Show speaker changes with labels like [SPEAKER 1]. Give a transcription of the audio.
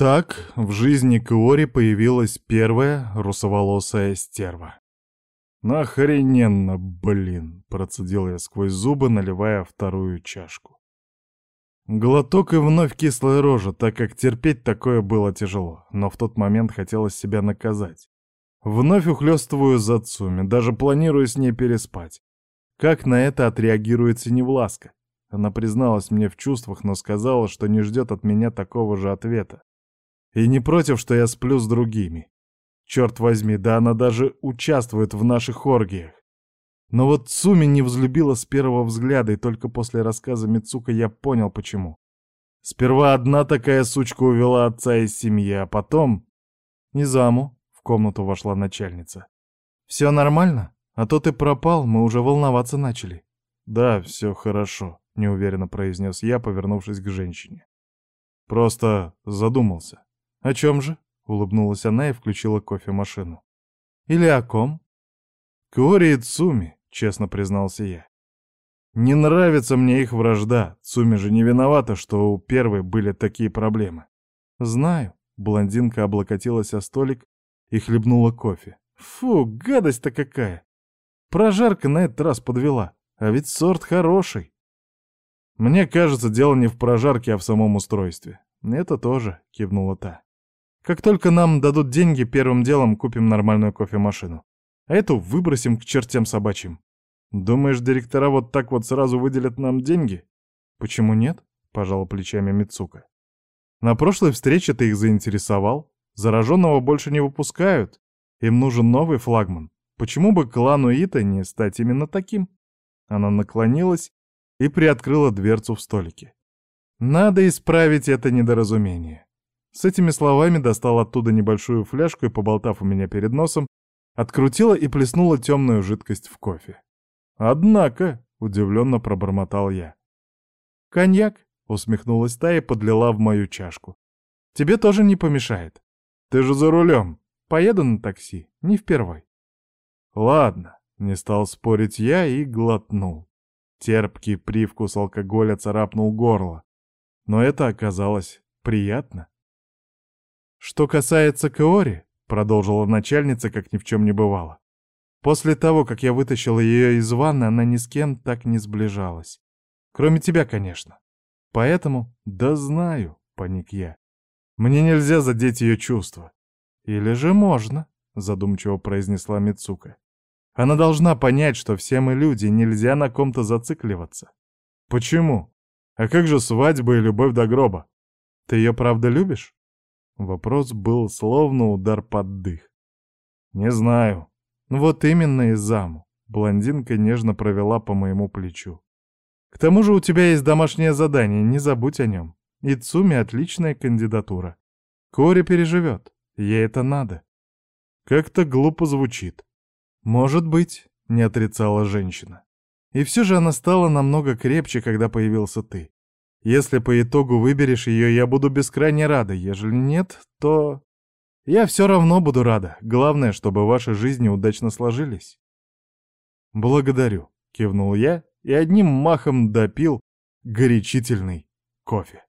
[SPEAKER 1] Так в жизни Киори появилась первая русоволосая стерва. «Охрененно, блин!» — процедил я сквозь зубы, наливая вторую чашку. Глоток и вновь кислая рожа, так как терпеть такое было тяжело, но в тот момент хотелось себя наказать. Вновь ухлёстываю за Цуми, даже планирую с ней переспать. Как на это отреагирует Синевласка? Она призналась мне в чувствах, но сказала, что не ждет от меня такого же ответа. И не против, что я сплю с другими. Черт возьми, да она даже участвует в наших оргиях. Но вот Цуми не взлюбила с первого взгляда, и только после рассказа Мицука я понял, почему. Сперва одна такая сучка увела отца из семьи, а потом... Низаму, в комнату вошла начальница. «Все нормально? А то ты пропал, мы уже волноваться начали». «Да, все хорошо», — неуверенно произнес я, повернувшись к женщине. «Просто задумался». «О чем же?» Улыбнулась она и включила кофемашину. «Или о ком?» «Кори и Цуми», — честно признался я. «Не нравится мне их вражда. Цуми же не виновата, что у первой были такие проблемы». «Знаю». Блондинка облокотилась о столик и хлебнула кофе. «Фу, гадость-то какая! Прожарка на этот раз подвела, а ведь сорт хороший». «Мне кажется, дело не в прожарке, а в самом устройстве». «Это тоже», — кивнула та. Как только нам дадут деньги, первым делом купим нормальную кофемашину. А эту выбросим к чертям собачьим. Думаешь, директора вот так вот сразу выделят нам деньги? Почему нет? Пожала плечами Мицука. На прошлой встрече ты их заинтересовал. Зараженного больше не выпускают. Им нужен новый флагман. Почему бы клану Ита не стать именно таким? Она наклонилась и приоткрыла дверцу в столике. Надо исправить это недоразумение. С этими словами достал оттуда небольшую фляжку и, поболтав у меня перед носом, открутила и плеснула темную жидкость в кофе. «Однако», — удивленно пробормотал я. «Коньяк», — усмехнулась та и подлила в мою чашку. «Тебе тоже не помешает. Ты же за рулем. Поеду на такси, не впервой». «Ладно», — не стал спорить я и глотнул. Терпкий привкус алкоголя царапнул горло. Но это оказалось приятно. «Что касается Каори», — продолжила начальница, как ни в чем не бывало, «после того, как я вытащила ее из ванны, она ни с кем так не сближалась. Кроме тебя, конечно. Поэтому, да знаю, — паник я, — мне нельзя задеть ее чувства. Или же можно, — задумчиво произнесла Мицука. Она должна понять, что все мы люди, нельзя на ком-то зацикливаться. Почему? А как же свадьба и любовь до гроба? Ты ее правда любишь? Вопрос был словно удар под дых. «Не знаю». «Вот именно и заму». Блондинка нежно провела по моему плечу. «К тому же у тебя есть домашнее задание, не забудь о нем. И Цуми отличная кандидатура. Кори переживет, ей это надо». Как-то глупо звучит. «Может быть», — не отрицала женщина. И все же она стала намного крепче, когда появился ты. Если по итогу выберешь ее, я буду бескрайне рада. Ежели нет, то... Я все равно буду рада. Главное, чтобы ваши жизни удачно сложились. Благодарю, кивнул я и одним махом допил горячительный кофе.